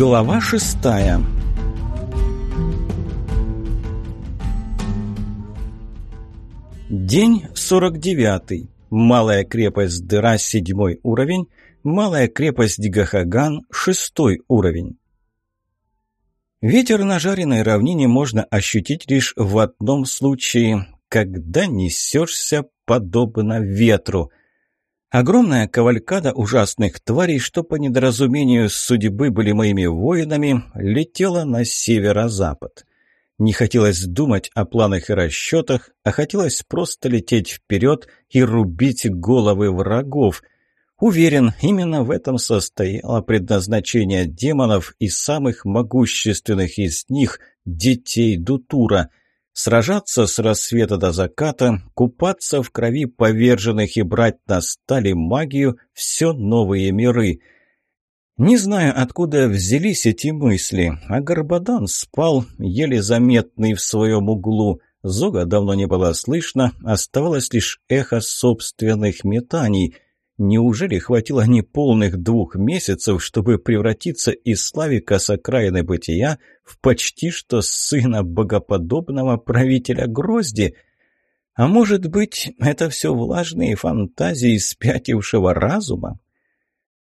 Глава шестая День сорок девятый. Малая крепость Дыра, седьмой уровень. Малая крепость Гахаган, шестой уровень. Ветер на жареной равнине можно ощутить лишь в одном случае, когда несешься подобно ветру – Огромная кавалькада ужасных тварей, что по недоразумению судьбы были моими воинами, летела на северо-запад. Не хотелось думать о планах и расчетах, а хотелось просто лететь вперед и рубить головы врагов. Уверен, именно в этом состояло предназначение демонов и самых могущественных из них – детей Дутура – Сражаться с рассвета до заката, купаться в крови поверженных и брать на стали магию – все новые миры. Не знаю, откуда взялись эти мысли, а Горбадан спал, еле заметный в своем углу. Зога давно не было слышно, оставалось лишь эхо собственных метаний – Неужели хватило неполных двух месяцев, чтобы превратиться из Славика с окраины бытия в почти что сына богоподобного правителя Грозди? А может быть, это все влажные фантазии спятившего разума?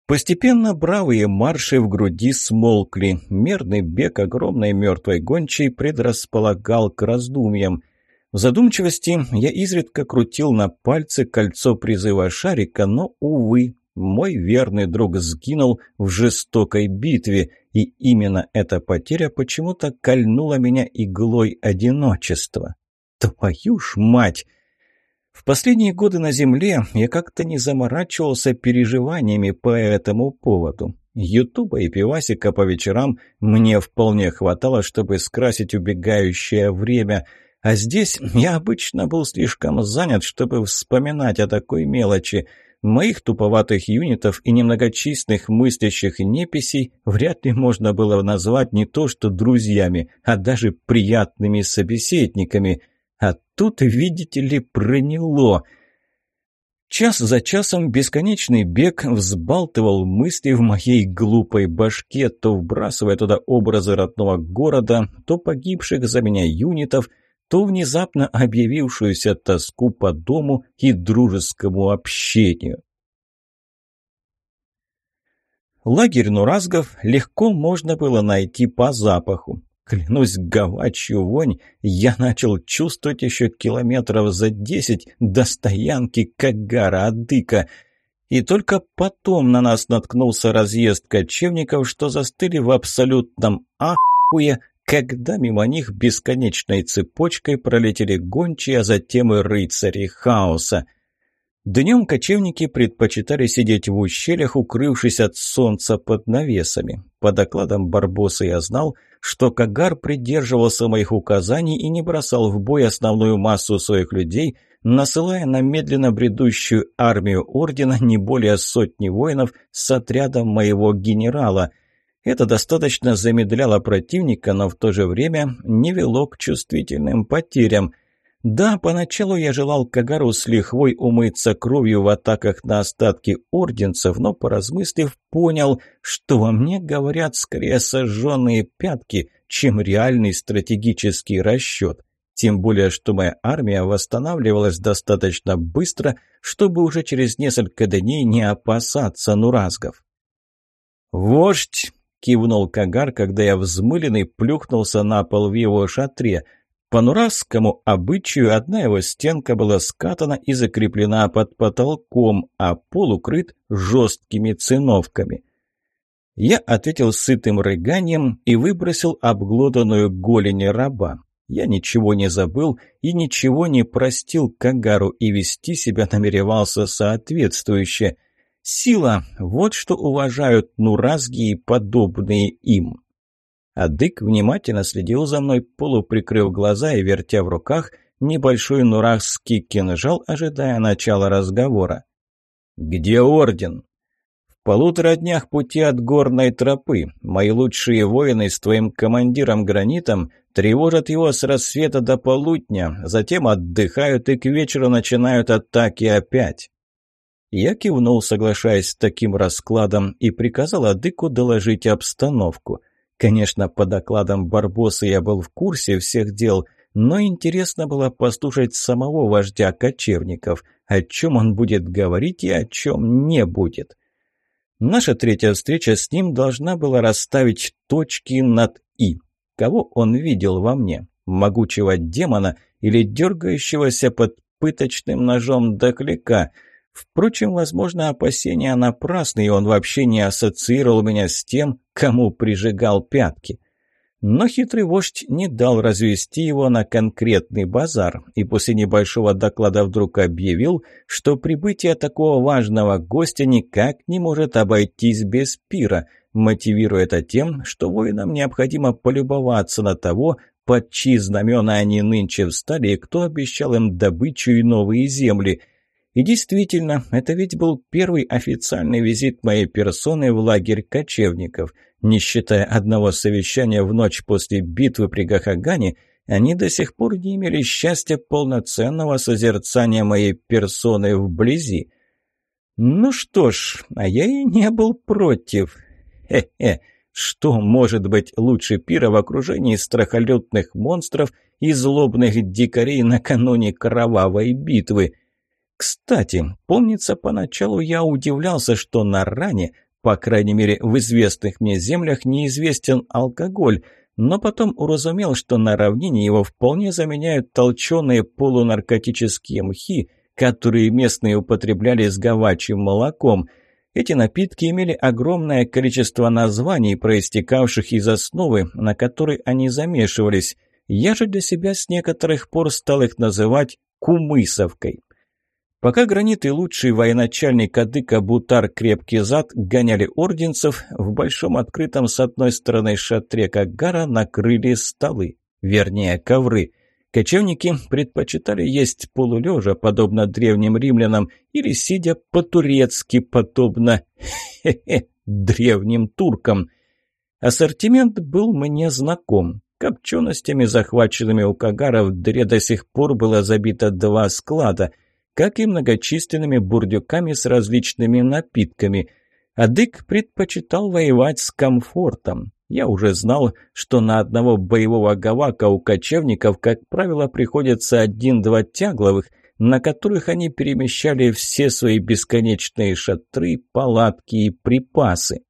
Постепенно бравые марши в груди смолкли. Мерный бег огромной мертвой гончей предрасполагал к раздумьям – в задумчивости я изредка крутил на пальце кольцо призыва шарика, но, увы, мой верный друг сгинул в жестокой битве, и именно эта потеря почему-то кольнула меня иглой одиночества. Твою ж мать! В последние годы на Земле я как-то не заморачивался переживаниями по этому поводу. Ютуба и пивасика по вечерам мне вполне хватало, чтобы скрасить убегающее время – а здесь я обычно был слишком занят, чтобы вспоминать о такой мелочи. Моих туповатых юнитов и немногочисленных мыслящих неписей вряд ли можно было назвать не то что друзьями, а даже приятными собеседниками. А тут, видите ли, проняло. Час за часом бесконечный бег взбалтывал мысли в моей глупой башке, то вбрасывая туда образы родного города, то погибших за меня юнитов – то внезапно объявившуюся тоску по дому и дружескому общению. Лагерь Нуразгов легко можно было найти по запаху. Клянусь, говачью вонь я начал чувствовать еще километров за десять до стоянки Кагара-Адыка. И только потом на нас наткнулся разъезд кочевников, что застыли в абсолютном ахуе когда мимо них бесконечной цепочкой пролетели гончие, а затем и рыцари хаоса. Днем кочевники предпочитали сидеть в ущельях, укрывшись от солнца под навесами. По докладам Барбоса я знал, что Кагар придерживался моих указаний и не бросал в бой основную массу своих людей, насылая на медленно бредущую армию Ордена не более сотни воинов с отрядом моего генерала – это достаточно замедляло противника, но в то же время не вело к чувствительным потерям. Да, поначалу я желал Кагару с лихвой умыться кровью в атаках на остатки орденцев, но, поразмыслив, понял, что во мне говорят скорее сожженные пятки, чем реальный стратегический расчет. Тем более, что моя армия восстанавливалась достаточно быстро, чтобы уже через несколько дней не опасаться нуразгов. «Вождь!» — кивнул Кагар, когда я взмыленный плюхнулся на пол в его шатре. По нуразскому обычаю одна его стенка была скатана и закреплена под потолком, а пол укрыт жесткими циновками. Я ответил сытым рыганием и выбросил обглоданную голень раба. Я ничего не забыл и ничего не простил Кагару и вести себя намеревался соответствующе — Сила – вот что уважают нуразги и подобные им. Адык внимательно следил за мной, полуприкрыв глаза и вертя в руках небольшой нуразский кинжал, ожидая начала разговора. «Где орден?» «В полутора днях пути от горной тропы. Мои лучшие воины с твоим командиром Гранитом тревожат его с рассвета до полудня, затем отдыхают и к вечеру начинают атаки опять». Я кивнул, соглашаясь с таким раскладом, и приказал Адыку доложить обстановку. Конечно, по докладам Барбоса я был в курсе всех дел, но интересно было послушать самого вождя кочевников, о чем он будет говорить и о чем не будет. Наша третья встреча с ним должна была расставить точки над «и». Кого он видел во мне? Могучего демона или дергающегося под пыточным ножом доклика – Впрочем, возможно, опасения напрасны, и он вообще не ассоциировал меня с тем, кому прижигал пятки. Но хитрый вождь не дал развести его на конкретный базар, и после небольшого доклада вдруг объявил, что прибытие такого важного гостя никак не может обойтись без пира, мотивируя это тем, что воинам необходимо полюбоваться на того, под чьи знамена они нынче встали и кто обещал им добычу и новые земли – и действительно, это ведь был первый официальный визит моей персоны в лагерь кочевников. Не считая одного совещания в ночь после битвы при Гахагане, они до сих пор не имели счастья полноценного созерцания моей персоны вблизи. Ну что ж, а я и не был против. Хе-хе, что может быть лучше пира в окружении страхолюдных монстров и злобных дикарей накануне кровавой битвы – кстати, помнится, поначалу я удивлялся, что на ране, по крайней мере в известных мне землях, неизвестен алкоголь, но потом уразумел, что на равнине его вполне заменяют толченые полунаркотические мхи, которые местные употребляли с говачьим молоком. Эти напитки имели огромное количество названий, проистекавших из основы, на которой они замешивались. Я же для себя с некоторых пор стал их называть «кумысовкой». Пока Гранит и лучший военачальник Адыка Бутар Крепкий Зад гоняли орденцев, в большом открытом с одной стороны шатре Кагара накрыли столы, вернее ковры. Кочевники предпочитали есть полулежа, подобно древним римлянам, или сидя по-турецки, подобно хе -хе, древним туркам. Ассортимент был мне знаком. Копченостями, захваченными у Кагара, в дыре до сих пор было забито два склада – как и многочисленными бурдюками с различными напитками. Адык предпочитал воевать с комфортом. Я уже знал, что на одного боевого гавака у кочевников, как правило, приходится один-два тягловых, на которых они перемещали все свои бесконечные шатры, палатки и припасы.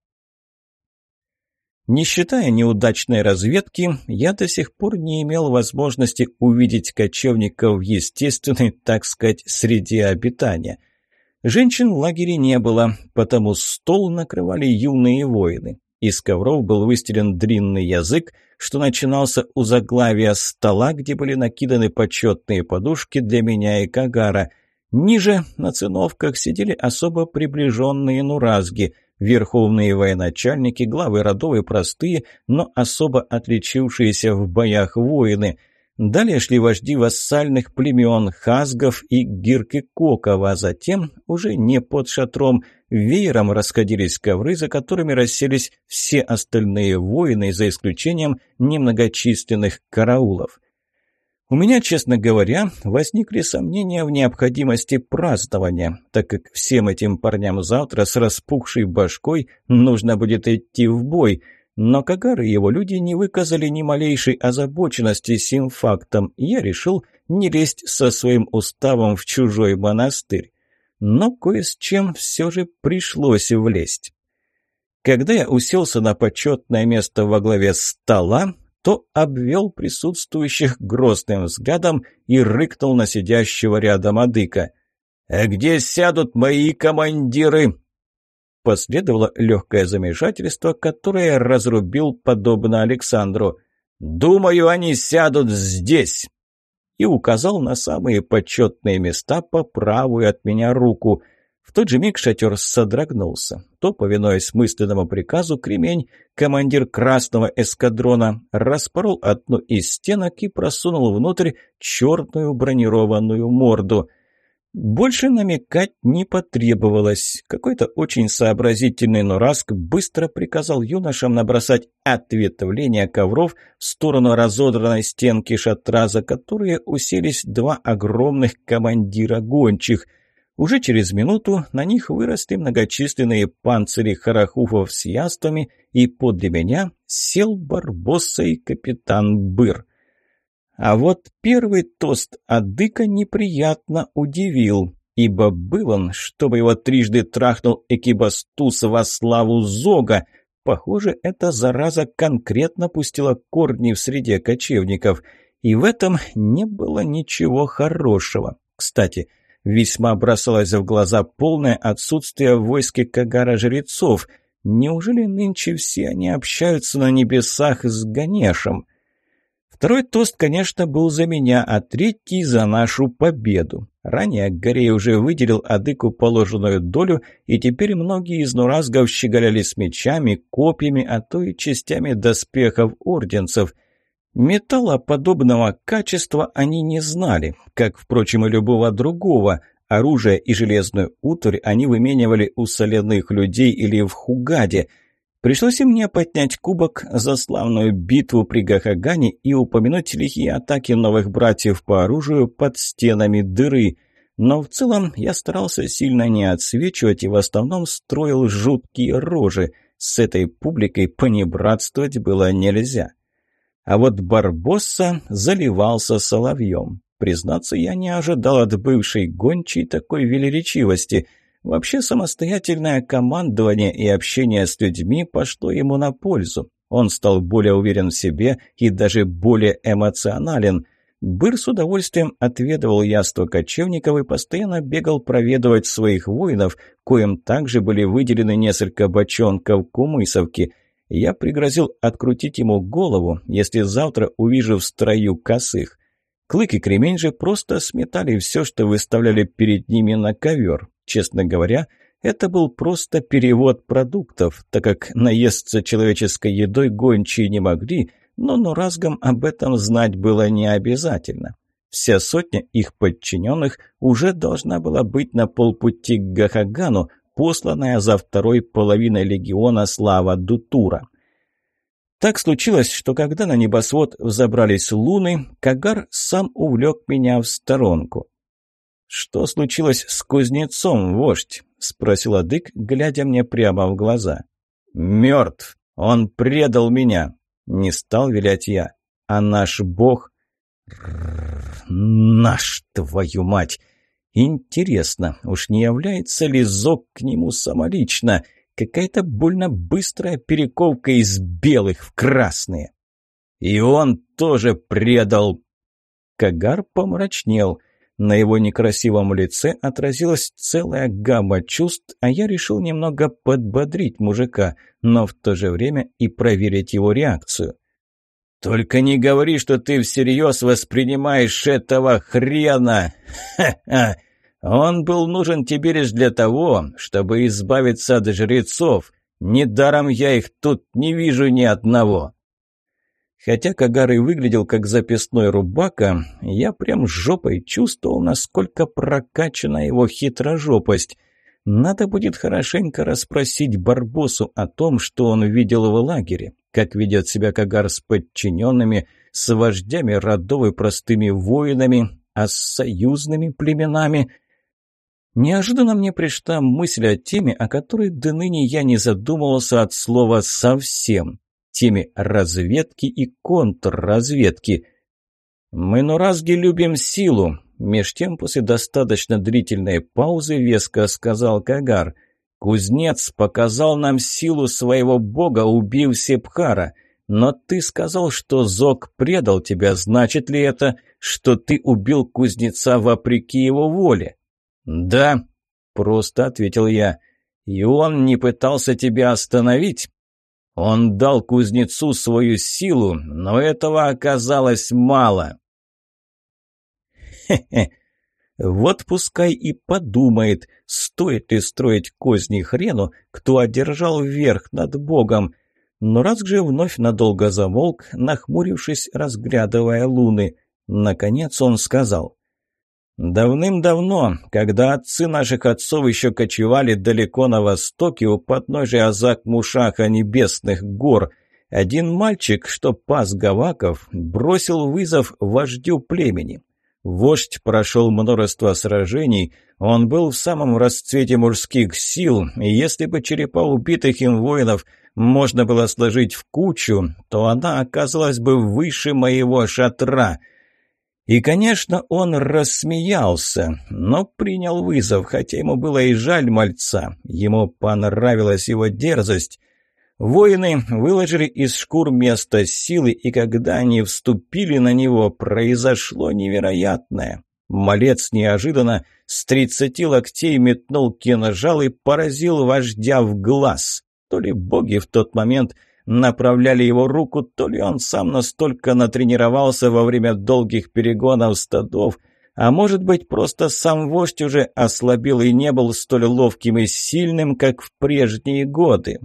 Не считая неудачной разведки, я до сих пор не имел возможности увидеть кочевников в естественной, так сказать, среде обитания. Женщин в лагере не было, потому стол накрывали юные воины. Из ковров был выстелен длинный язык, что начинался у заглавия стола, где были накиданы почетные подушки для меня и Кагара. Ниже, на циновках, сидели особо приближенные нуразги – верховные военачальники, главы родов и простые, но особо отличившиеся в боях воины. Далее шли вожди вассальных племен Хазгов и Гирки Кокова, а затем, уже не под шатром, веером расходились ковры, за которыми расселись все остальные воины, за исключением немногочисленных караулов. У меня, честно говоря, возникли сомнения в необходимости празднования, так как всем этим парням завтра с распухшей башкой нужно будет идти в бой, но Кагар и его люди не выказали ни малейшей озабоченности сим фактом, и я решил не лезть со своим уставом в чужой монастырь. Но кое с чем все же пришлось влезть. Когда я уселся на почетное место во главе стола, то обвел присутствующих грозным взглядом и рыкнул на сидящего рядом Адыка. «А где сядут мои командиры?» Последовало легкое замешательство, которое разрубил подобно Александру. «Думаю, они сядут здесь!» И указал на самые почетные места по правую от меня руку – в тот же миг шатер содрогнулся. То, повинуясь мысленному приказу, кремень, командир красного эскадрона, распорол одну из стенок и просунул внутрь черную бронированную морду. Больше намекать не потребовалось. Какой-то очень сообразительный Нураск быстро приказал юношам набросать ответвления ковров в сторону разодранной стенки шатра, за которые уселись два огромных командира гончих – Уже через минуту на них выросли многочисленные панцири харахуфов с яствами, и подле меня сел Барбосса и капитан Быр. А вот первый тост Адыка неприятно удивил, ибо был он, чтобы его трижды трахнул Экибастус во славу Зога. Похоже, эта зараза конкретно пустила корни в среде кочевников, и в этом не было ничего хорошего. Кстати, Весьма бросалось в глаза полное отсутствие в войске Кагара жрецов. Неужели нынче все они общаются на небесах с Ганешем? Второй тост, конечно, был за меня, а третий за нашу победу. Ранее Горей уже выделил Адыку положенную долю, и теперь многие из нуразгов щеголяли с мечами, копьями, а то и частями доспехов орденцев – Металла подобного качества они не знали, как, впрочем, и любого другого. Оружие и железную утварь они выменивали у соляных людей или в Хугаде. Пришлось и мне поднять кубок за славную битву при Гахагане и упомянуть лихие атаки новых братьев по оружию под стенами дыры. Но в целом я старался сильно не отсвечивать и в основном строил жуткие рожи. С этой публикой понебратствовать было нельзя. А вот Барбосса заливался соловьем. Признаться, я не ожидал от бывшей гончей такой велеречивости. Вообще самостоятельное командование и общение с людьми пошло ему на пользу. Он стал более уверен в себе и даже более эмоционален. Быр с удовольствием отведывал яство кочевников и постоянно бегал проведывать своих воинов, коим также были выделены несколько бочонков кумысовки – я пригрозил открутить ему голову, если завтра увижу в строю косых. Клык и кремень же просто сметали все, что выставляли перед ними на ковер. Честно говоря, это был просто перевод продуктов, так как наесться человеческой едой гончие не могли, но Нуразгам об этом знать было не обязательно. Вся сотня их подчиненных уже должна была быть на полпути к Гахагану, посланная за второй половиной легиона Слава Дутура. Так случилось, что когда на небосвод взобрались луны, Кагар сам увлек меня в сторонку. «Что случилось с кузнецом, вождь?» — спросил Адык, глядя мне прямо в глаза. «Мертв! Он предал меня!» — не стал вилять я. «А наш бог...» «Наш, твою мать!» Интересно, уж не является ли Зок к нему самолично? Какая-то больно быстрая перековка из белых в красные. И он тоже предал. Кагар помрачнел. На его некрасивом лице отразилась целая гамма чувств, а я решил немного подбодрить мужика, но в то же время и проверить его реакцию. «Только не говори, что ты всерьез воспринимаешь этого хрена! Ха-ха! Он был нужен тебе лишь для того, чтобы избавиться от жрецов. Недаром я их тут не вижу ни одного. Хотя Кагар и выглядел как записной рубака, я прям жопой чувствовал, насколько прокачана его хитрожопость. Надо будет хорошенько расспросить Барбосу о том, что он видел в лагере, как ведет себя Кагар с подчиненными, с вождями родов и простыми воинами, а с союзными племенами – Неожиданно мне пришла мысль о теме, о которой до ныне я не задумывался от слова «совсем». Теме разведки и контрразведки. «Мы, Нуразги, любим силу», — меж тем после достаточно длительной паузы веско сказал Кагар. «Кузнец показал нам силу своего бога, убив Сепхара. Но ты сказал, что Зог предал тебя. Значит ли это, что ты убил кузнеца вопреки его воле?» «Да», — просто ответил я. «И он не пытался тебя остановить?» Он дал кузнецу свою силу, но этого оказалось мало. Хе-хе. Вот пускай и подумает, стоит ли строить козни хрену, кто одержал верх над Богом. Но раз же вновь надолго замолк, нахмурившись, разглядывая луны. Наконец он сказал. Давным-давно, когда отцы наших отцов еще кочевали далеко на востоке у подножия Азак-Мушаха небесных гор, один мальчик, что пас гаваков, бросил вызов вождю племени. Вождь прошел множество сражений, он был в самом расцвете мужских сил, и если бы черепа убитых им воинов можно было сложить в кучу, то она оказалась бы выше моего шатра. И, конечно, он рассмеялся, но принял вызов, хотя ему было и жаль мальца. Ему понравилась его дерзость. Воины выложили из шкур место силы, и когда они вступили на него, произошло невероятное. Малец неожиданно с тридцати локтей метнул кинжал и поразил вождя в глаз. То ли боги в тот момент направляли его руку, то ли он сам настолько натренировался во время долгих перегонов стадов, а может быть, просто сам вождь уже ослабил и не был столь ловким и сильным, как в прежние годы.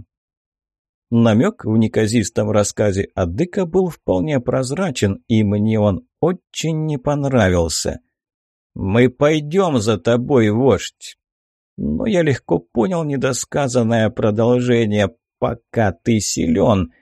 Намек в неказистом рассказе Адыка был вполне прозрачен, и мне он очень не понравился. «Мы пойдем за тобой, вождь!» Но я легко понял недосказанное продолжение «пока ты силен».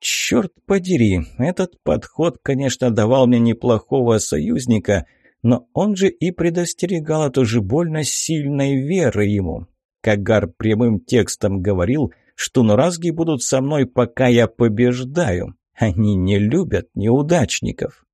Черт подери, этот подход, конечно, давал мне неплохого союзника, но он же и предостерегал от уже больно сильной веры ему. Кагар прямым текстом говорил – что нуразги будут со мной, пока я побеждаю. Они не любят неудачников.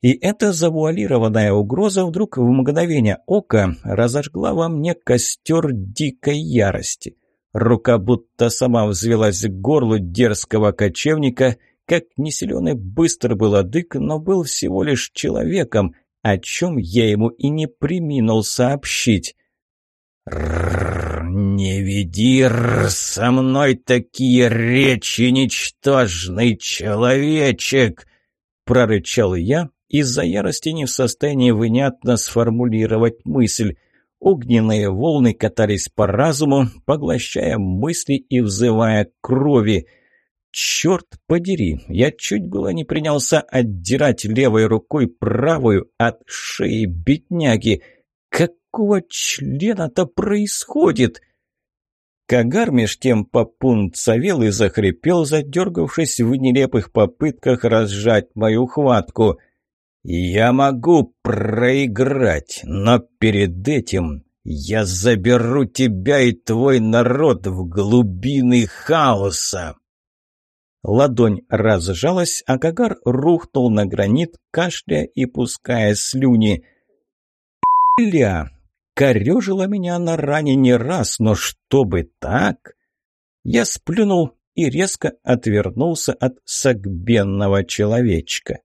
И эта завуалированная угроза вдруг в мгновение ока разожгла во мне костер дикой ярости. Рука будто сама взвелась к горлу дерзкого кочевника, как несилен и быстр был адык, но был всего лишь человеком, о чем я ему и не приминул сообщить. «Не веди со мной такие речи, ничтожный человечек!» Прорычал я, из-за ярости не в состоянии внятно сформулировать мысль. Огненные волны катались по разуму, поглощая мысли и взывая крови. «Черт подери, я чуть было не принялся отдирать левой рукой правую от шеи бедняги!» Какого члена-то происходит?» Кагар меж тем попунцовел и захрипел, задергавшись в нелепых попытках разжать мою хватку. «Я могу проиграть, но перед этим я заберу тебя и твой народ в глубины хаоса!» Ладонь разжалась, а Кагар рухнул на гранит, кашляя и пуская слюни. «Ля!» Корежила меня на ране не раз, но чтобы так... Я сплюнул и резко отвернулся от согбенного человечка.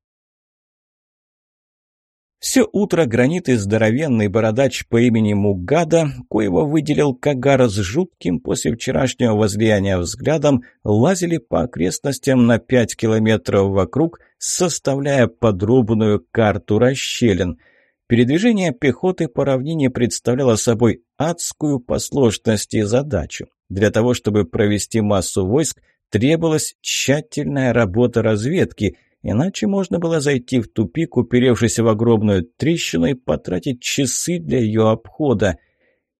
Все утро гранит и здоровенный бородач по имени Мугада, коего выделил Кагар с жутким после вчерашнего возлияния взглядом, лазили по окрестностям на пять километров вокруг, составляя подробную карту расщелин – Передвижение пехоты по равнине представляло собой адскую по сложности задачу. Для того, чтобы провести массу войск, требовалась тщательная работа разведки, иначе можно было зайти в тупик, уперевшись в огромную трещину и потратить часы для ее обхода.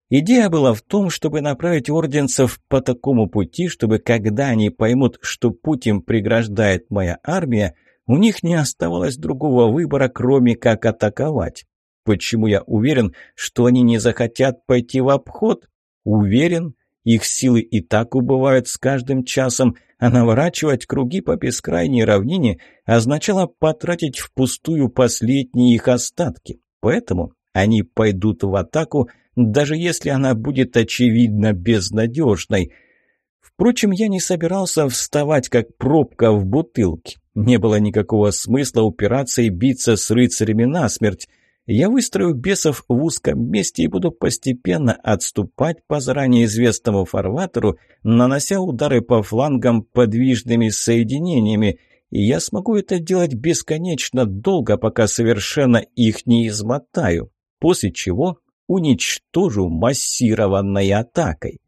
Идея была в том, чтобы направить орденцев по такому пути, чтобы когда они поймут, что путь им преграждает моя армия, у них не оставалось другого выбора, кроме как атаковать. Почему я уверен, что они не захотят пойти в обход? Уверен, их силы и так убывают с каждым часом, а наворачивать круги по бескрайней равнине означало потратить впустую последние их остатки. Поэтому они пойдут в атаку, даже если она будет очевидно безнадежной. Впрочем, я не собирался вставать, как пробка в бутылке. Не было никакого смысла упираться и биться с рыцарями насмерть. Я выстрою бесов в узком месте и буду постепенно отступать по заранее известному фарватеру, нанося удары по флангам подвижными соединениями, и я смогу это делать бесконечно долго, пока совершенно их не измотаю, после чего уничтожу массированной атакой.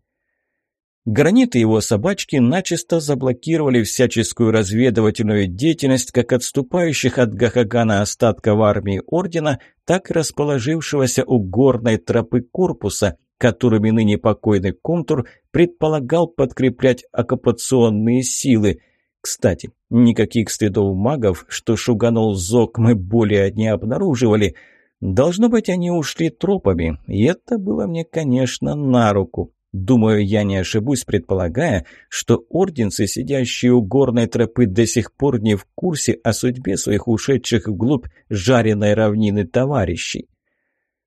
Гранит и его собачки начисто заблокировали всяческую разведывательную деятельность как отступающих от Гахагана остатков армии Ордена, так и расположившегося у горной тропы корпуса, которыми ныне покойный Комтур предполагал подкреплять оккупационные силы. Кстати, Никаких следов магов, что шуганул Зок, мы более не обнаруживали. Должно быть, они ушли тропами, и это было мне, конечно, на руку. Думаю, я не ошибусь, предполагая, что орденцы, сидящие у горной тропы, до сих пор не в курсе о судьбе своих ушедших вглубь жареной равнины товарищей.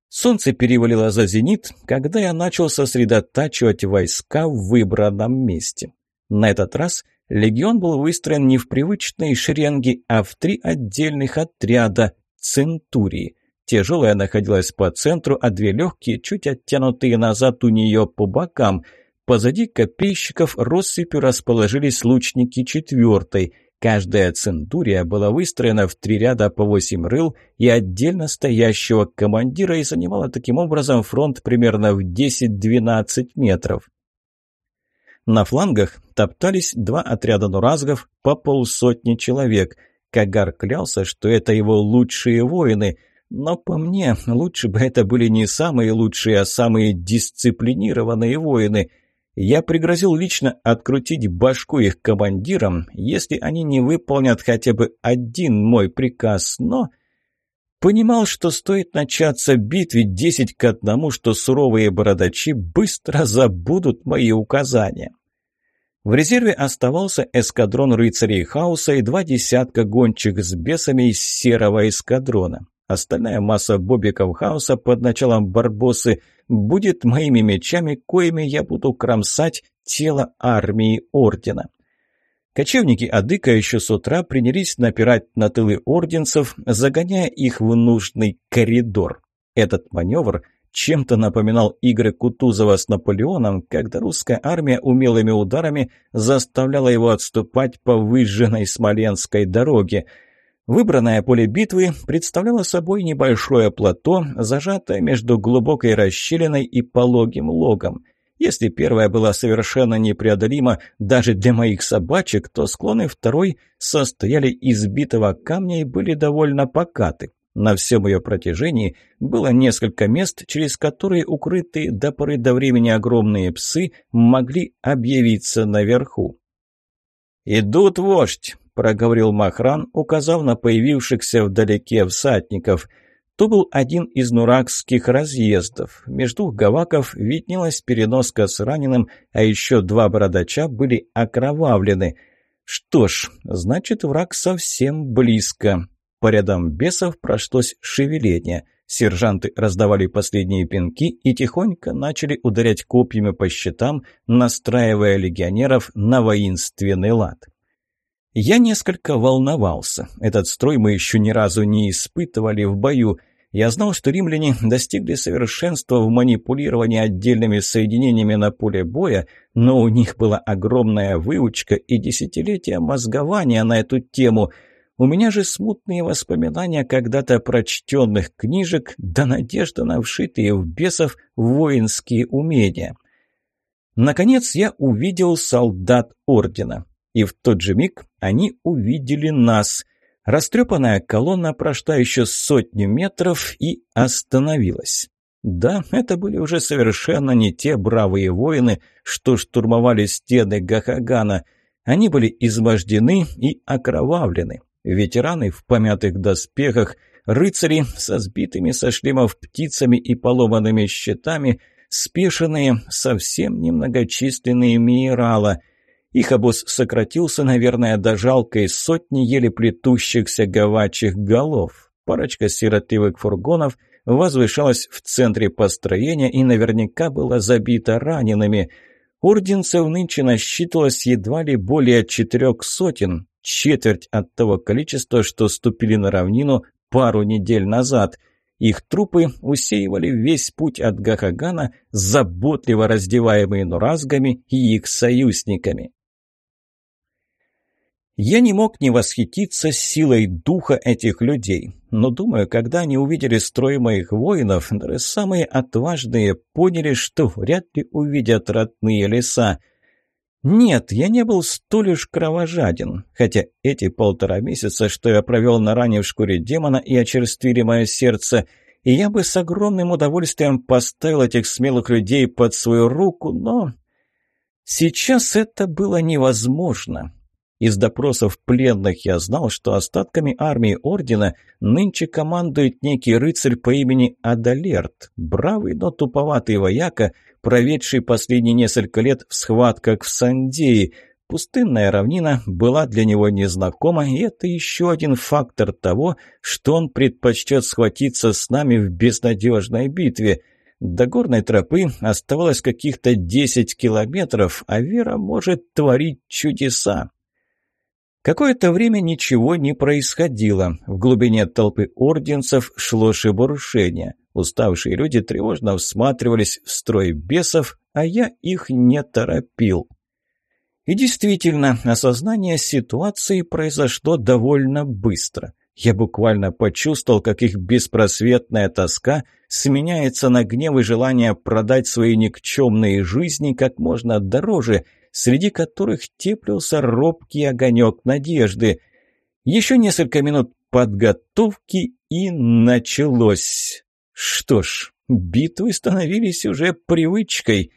Солнце перевалило за зенит, когда я начал сосредотачивать войска в выбранном месте. На этот раз легион был выстроен не в привычные шеренги, а в три отдельных отряда – центурии. Тяжелая находилась по центру, а две легкие, чуть оттянутые назад у нее по бокам. Позади копейщиков россыпью расположились лучники четвертой. Каждая центурия была выстроена в три ряда по восемь рыл и отдельно стоящего командира и занимала таким образом фронт примерно в 10-12 метров. На флангах топтались два отряда нуразгов по полсотни человек. Кагар клялся, что это его лучшие воины – но по мне, лучше бы это были не самые лучшие, а самые дисциплинированные воины. Я пригрозил лично открутить башку их командирам, если они не выполнят хотя бы один мой приказ, но... Понимал, что стоит начаться битве десять к одному, что суровые бородачи быстро забудут мои указания. В резерве оставался эскадрон рыцарей хаоса и два десятка гончих с бесами из серого эскадрона. Остальная масса бобиков хаоса под началом Барбосы будет моими мечами, коими я буду кромсать тело армии Ордена. Кочевники Адыка еще с утра принялись напирать на тылы орденцев, загоняя их в нужный коридор. Этот маневр чем-то напоминал игры Кутузова с Наполеоном, когда русская армия умелыми ударами заставляла его отступать по выжженной Смоленской дороге – Выбранное поле битвы представляло собой небольшое плато, зажатое между глубокой расщелиной и пологим логом. Если первая была совершенно непреодолима даже для моих собачек, то склоны второй состояли из битого камня и были довольно покаты. На всем ее протяжении было несколько мест, через которые укрытые до поры до времени огромные псы могли объявиться наверху. «Идут, вождь!» – проговорил Махран, указав на появившихся вдалеке всадников. То был один из нуракских разъездов. Между гаваков виднелась переноска с раненым, а еще два бородача были окровавлены. Что ж, значит, враг совсем близко. По рядам бесов прошлось шевеление. Сержанты раздавали последние пинки и тихонько начали ударять копьями по щитам, настраивая легионеров на воинственный лад. Я несколько волновался. Этот строй мы еще ни разу не испытывали в бою. Я знал, что римляне достигли совершенства в манипулировании отдельными соединениями на поле боя, но у них была огромная выучка и десятилетия мозгования на эту тему. У меня же смутные воспоминания когда-то прочтенных книжек да надежда на вшитые в бесов воинские умения. Наконец я увидел солдат ордена. И в тот же миг они увидели нас. Растрепанная колонна прошла еще сотню метров и остановилась. Да, это были уже совершенно не те бравые воины, что штурмовали стены Гахагана. Они были измождены и окровавлены. Ветераны в помятых доспехах, рыцари со сбитыми со шлемов птицами и поломанными щитами, спешенные, совсем немногочисленные минерала — их обоз сократился, наверное, до жалкой сотни еле плетущихся говачих голов. Парочка сиротливых фургонов возвышалась в центре построения и наверняка была забита ранеными. Орденцев нынче насчитывалось едва ли более четырех сотен, четверть от того количества, что ступили на равнину пару недель назад – их трупы усеивали весь путь от Гахагана, заботливо раздеваемые нуразгами и их союзниками. Я не мог не восхититься силой духа этих людей, но, думаю, когда они увидели строй моих воинов, даже самые отважные поняли, что вряд ли увидят родные леса. Нет, я не был столь уж кровожаден, хотя эти полтора месяца, что я провел на ране в шкуре демона и очерствили мое сердце, и я бы с огромным удовольствием поставил этих смелых людей под свою руку, но... Сейчас это было невозможно. Из допросов пленных я знал, что остатками армии Ордена нынче командует некий рыцарь по имени Адалерт, бравый, но туповатый вояка, проведший последние несколько лет в схватках в Сандее. Пустынная равнина была для него незнакома, и это еще один фактор того, что он предпочтет схватиться с нами в безнадежной битве – до горной тропы оставалось каких-то 10 километров, а Вера может творить чудеса. Какое-то время ничего не происходило. В глубине толпы орденцев шло шебуршение. Уставшие люди тревожно всматривались в строй бесов, а я их не торопил. И действительно, осознание ситуации произошло довольно быстро. Я буквально почувствовал, как их беспросветная тоска сменяется на гнев и желание продать свои никчемные жизни как можно дороже – среди которых теплился робкий огонек надежды. Еще несколько минут подготовки и началось. Что ж, битвы становились уже привычкой.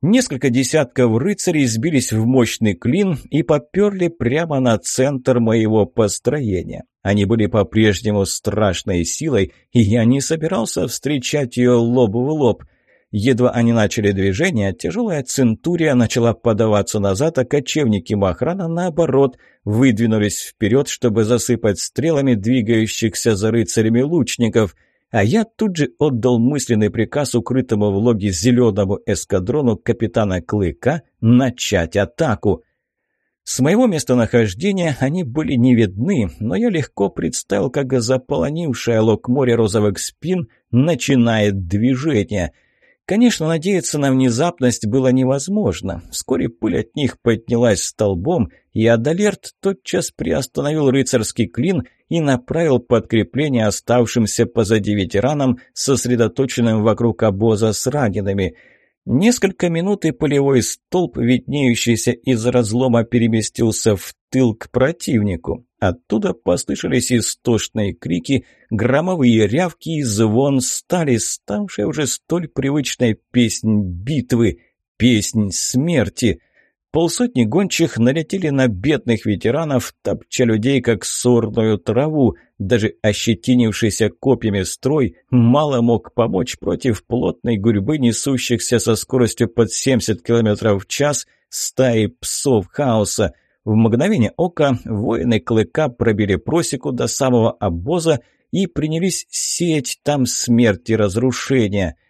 Несколько десятков рыцарей сбились в мощный клин и поперли прямо на центр моего построения. Они были по-прежнему страшной силой, и я не собирался встречать ее лоб в лоб – Едва они начали движение, тяжелая центурия начала подаваться назад, а кочевники Махрана, наоборот, выдвинулись вперед, чтобы засыпать стрелами двигающихся за рыцарями лучников. А я тут же отдал мысленный приказ укрытому в логе зеленому эскадрону капитана Клыка начать атаку. С моего местонахождения они были не видны, но я легко представил, как заполонившая лог море розовых спин начинает движение — Конечно, надеяться на внезапность было невозможно. Вскоре пыль от них поднялась столбом, и Адалерт тотчас приостановил рыцарский клин и направил подкрепление оставшимся позади ветеранам, сосредоточенным вокруг обоза с ранеными – Несколько минут и полевой столб, виднеющийся из разлома, переместился в тыл к противнику. Оттуда послышались истошные крики, громовые рявки и звон стали, ставшая уже столь привычной песнь битвы, песнь смерти. Полсотни гончих налетели на бедных ветеранов, топча людей, как сорную траву. Даже ощетинившийся копьями строй мало мог помочь против плотной гурьбы, несущихся со скоростью под 70 км в час стаи псов хаоса. В мгновение ока воины клыка пробили просеку до самого обоза и принялись сеять там смерть и разрушение –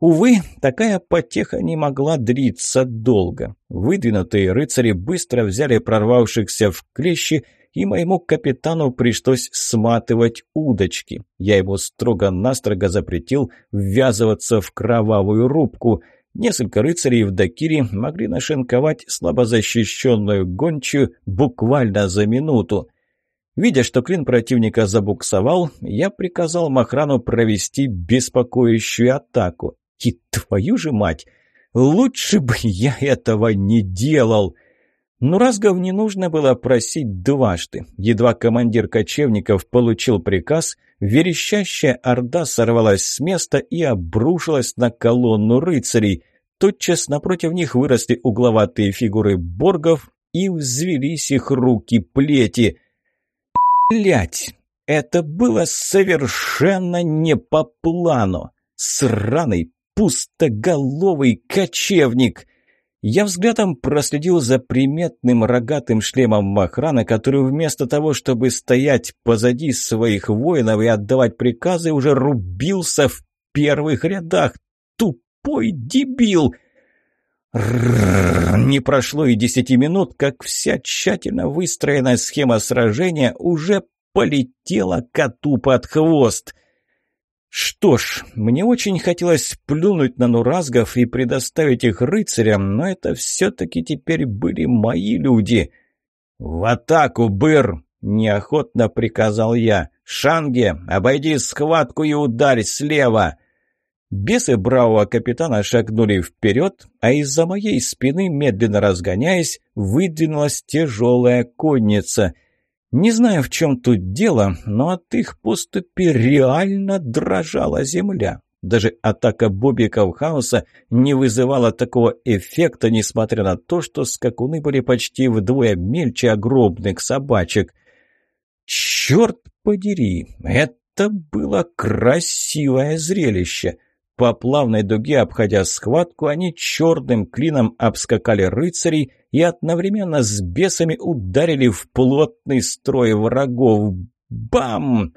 Увы, такая потеха не могла длиться долго. Выдвинутые рыцари быстро взяли прорвавшихся в клещи, и моему капитану пришлось сматывать удочки. Я ему строго-настрого запретил ввязываться в кровавую рубку. Несколько рыцарей в Дакире могли нашинковать слабозащищенную гончую буквально за минуту. Видя, что клин противника забуксовал, я приказал Махрану провести беспокоящую атаку. И твою же мать! Лучше бы я этого не делал!» Но Разгов не нужно было просить дважды. Едва командир кочевников получил приказ, верещащая орда сорвалась с места и обрушилась на колонну рыцарей. Тотчас напротив них выросли угловатые фигуры боргов и взвелись их руки-плети. Блять, это было совершенно не по плану. Сраный пустоголовый кочевник. Я взглядом проследил за приметным рогатым шлемом Махрана, который вместо того, чтобы стоять позади своих воинов и отдавать приказы, уже рубился в первых рядах. Тупой дебил! Не прошло и десяти минут, как вся тщательно выстроенная схема сражения уже полетела коту под хвост. Что ж, мне очень хотелось плюнуть на нуразгов и предоставить их рыцарям, но это все-таки теперь были мои люди. «В атаку, Быр!» — неохотно приказал я. «Шанге, обойди схватку и ударь слева!» Бесы бравого капитана шагнули вперед, а из-за моей спины, медленно разгоняясь, выдвинулась тяжелая конница — не знаю, в чем тут дело, но от их поступи реально дрожала земля. Даже атака бобиков хаоса не вызывала такого эффекта, несмотря на то, что скакуны были почти вдвое мельче огромных собачек. Черт подери, это было красивое зрелище. По плавной дуге, обходя схватку, они черным клином обскакали рыцарей и одновременно с бесами ударили в плотный строй врагов. Бам!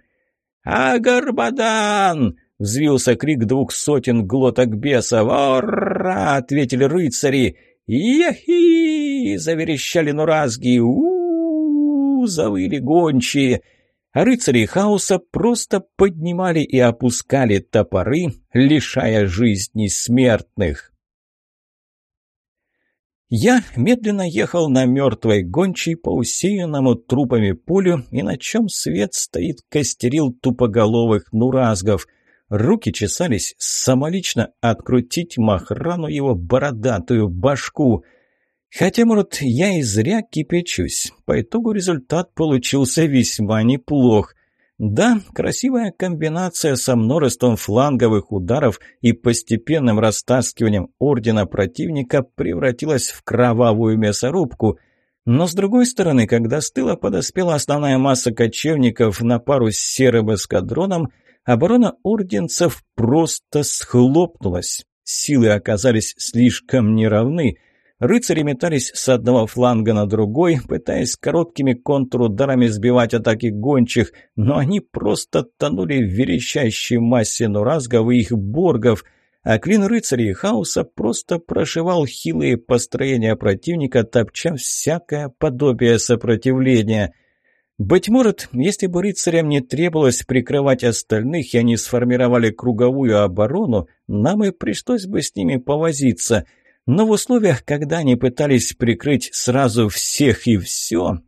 «Агарбадан!» — взвился крик двух сотен глоток бесов. «Ура!» — ответили рыцари. «Яхи!» — заверещали нуразги. у, -у, -у завыли гончие. А рыцари хаоса просто поднимали и опускали топоры, лишая жизни смертных. Я медленно ехал на мертвой гончей по усеянному трупами полю, и на чем свет стоит костерил тупоголовых нуразгов. Руки чесались самолично открутить махрану его бородатую башку. Хотя, может, я и зря кипячусь. По итогу результат получился весьма неплох. Да, красивая комбинация со множеством фланговых ударов и постепенным растаскиванием ордена противника превратилась в кровавую мясорубку. Но с другой стороны, когда с тыла подоспела основная масса кочевников на пару с серым эскадроном, оборона орденцев просто схлопнулась. Силы оказались слишком неравны – Рыцари метались с одного фланга на другой, пытаясь короткими контрударами сбивать атаки гончих, но они просто тонули в верещащей массе нуразгов и их боргов, а клин рыцарей хаоса просто прошивал хилые построения противника, топча всякое подобие сопротивления – быть может, если бы рыцарям не требовалось прикрывать остальных, и они сформировали круговую оборону, нам и пришлось бы с ними повозиться. Но в условиях, когда они пытались прикрыть сразу всех и все...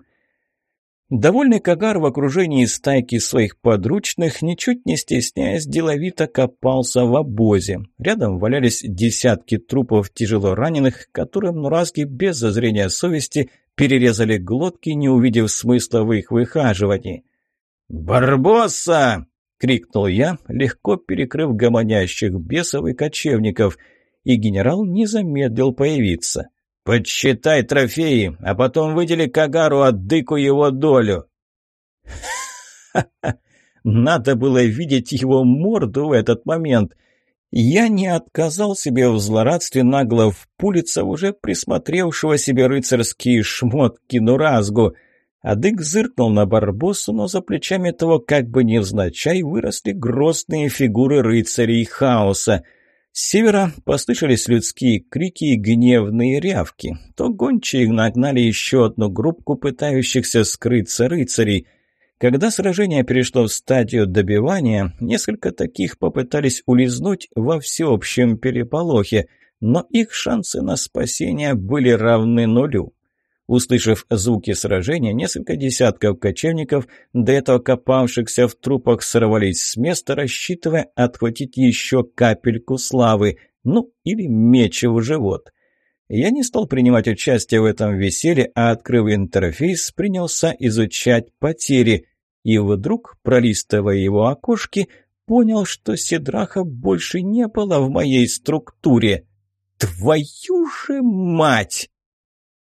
Довольный Кагар в окружении стайки своих подручных, ничуть не стесняясь, деловито копался в обозе. Рядом валялись десятки трупов тяжело раненых, которым Нуразги без зазрения совести перерезали глотки, не увидев смысла в их выхаживании. «Барбосса!» — крикнул я, легко перекрыв гомонящих бесов и кочевников — и генерал не замедлил появиться. «Подсчитай трофеи, а потом выдели Кагару отдыку его долю». Надо было видеть его морду в этот момент. Я не отказал себе в злорадстве нагло впулиться уже присмотревшего себе рыцарские шмотки Нуразгу. Адык зыркнул на Барбосу, но за плечами того, как бы невзначай, выросли грозные фигуры рыцарей хаоса — с севера послышались людские крики и гневные рявки. То гончие нагнали еще одну группку пытающихся скрыться рыцарей. Когда сражение перешло в стадию добивания, несколько таких попытались улизнуть во всеобщем переполохе, но их шансы на спасение были равны нулю. Услышав звуки сражения, несколько десятков кочевников, до этого копавшихся в трупах, сорвались с места, рассчитывая отхватить еще капельку славы, ну или меч в живот. Я не стал принимать участие в этом веселье, а, открыв интерфейс, принялся изучать потери. И вдруг, пролистывая его окошки, понял, что Седраха больше не было в моей структуре. «Твою же мать!»